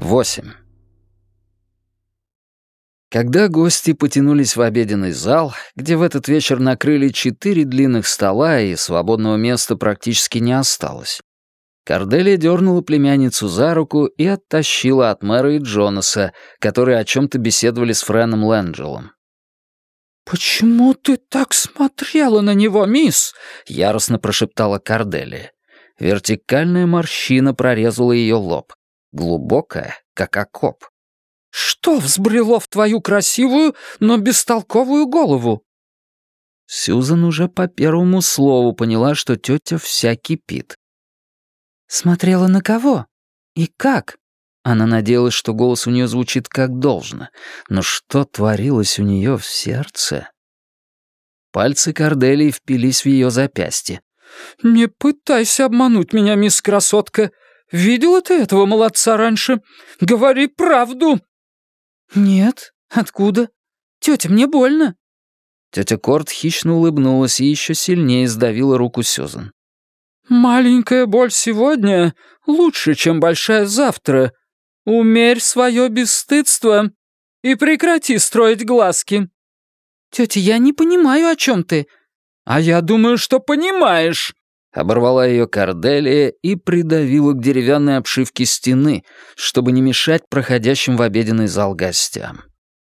8. Когда гости потянулись в обеденный зал, где в этот вечер накрыли четыре длинных стола и свободного места практически не осталось, Корделия дернула племянницу за руку и оттащила от мэра и Джонаса, которые о чем-то беседовали с Френом Лэнджелом. «Почему ты так смотрела на него, мисс?» — яростно прошептала Корделия. Вертикальная морщина прорезала ее лоб глубокая, как окоп. «Что взбрело в твою красивую, но бестолковую голову?» Сюзан уже по первому слову поняла, что тетя вся кипит. «Смотрела на кого? И как?» Она надеялась, что голос у нее звучит как должно, но что творилось у нее в сердце? Пальцы Корделии впились в ее запястье. «Не пытайся обмануть меня, мисс Красотка. Видела ты этого молодца раньше? Говори правду!» «Нет. Откуда? Тетя, мне больно». Тетя Корт хищно улыбнулась и еще сильнее сдавила руку Сюзан. «Маленькая боль сегодня лучше, чем большая завтра. Умерь свое бесстыдство и прекрати строить глазки». «Тетя, я не понимаю, о чем ты». «А я думаю, что понимаешь». Оборвала ее Корделия и придавила к деревянной обшивке стены, чтобы не мешать проходящим в обеденный зал гостям.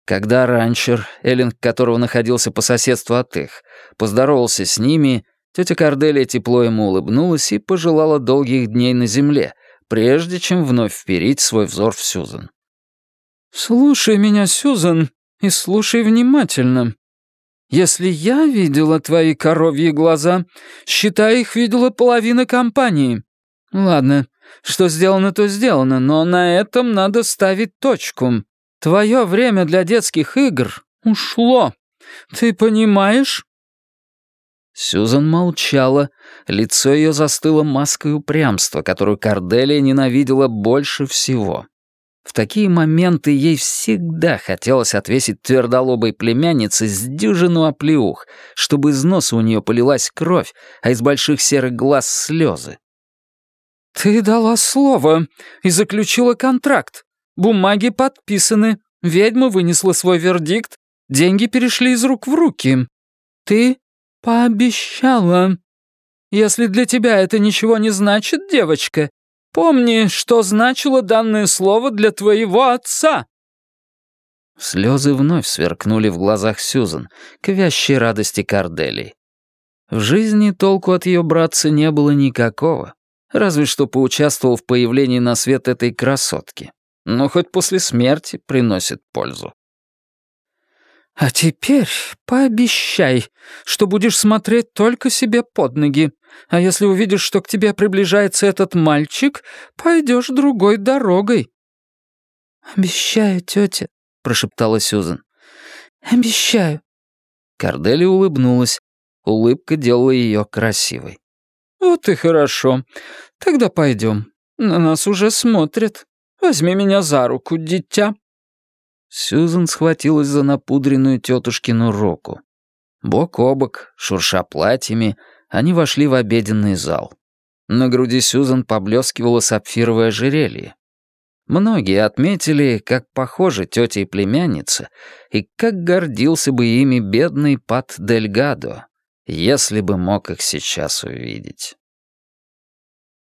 Когда ранчер, Эллинг которого находился по соседству от их, поздоровался с ними, тетя Корделия тепло ему улыбнулась и пожелала долгих дней на земле, прежде чем вновь вперить свой взор в Сюзан. «Слушай меня, Сюзан, и слушай внимательно. Если я видела твои коровьи глаза, считай, их видела половина компании. Ладно, что сделано, то сделано, но на этом надо ставить точку. Твое время для детских игр ушло. Ты понимаешь?» Сюзан молчала, лицо ее застыло маской упрямства, которую Корделия ненавидела больше всего. В такие моменты ей всегда хотелось отвесить твердолобой племяннице с дюжину оплеух, чтобы из носа у нее полилась кровь, а из больших серых глаз слезы. «Ты дала слово и заключила контракт. Бумаги подписаны, ведьма вынесла свой вердикт, деньги перешли из рук в руки. Ты пообещала. Если для тебя это ничего не значит, девочка, Помни, что значило данное слово для твоего отца!» Слезы вновь сверкнули в глазах Сюзан, к вящей радости Корделии. В жизни толку от ее братца не было никакого, разве что поучаствовал в появлении на свет этой красотки. Но хоть после смерти приносит пользу. «А теперь пообещай, что будешь смотреть только себе под ноги, а если увидишь, что к тебе приближается этот мальчик, пойдешь другой дорогой». «Обещаю, тетя», — прошептала Сюзан. «Обещаю». Кардели улыбнулась. Улыбка делала ее красивой. «Вот и хорошо. Тогда пойдем. На нас уже смотрят. Возьми меня за руку, дитя». Сьюзен схватилась за напудренную тетушкину руку. Бок о бок, шурша платьями, они вошли в обеденный зал. На груди Сьюзен поблескивало сапфировое ожерелье. Многие отметили, как похожи тетя и племянница, и как гордился бы ими бедный Пат Дель Гадо, если бы мог их сейчас увидеть.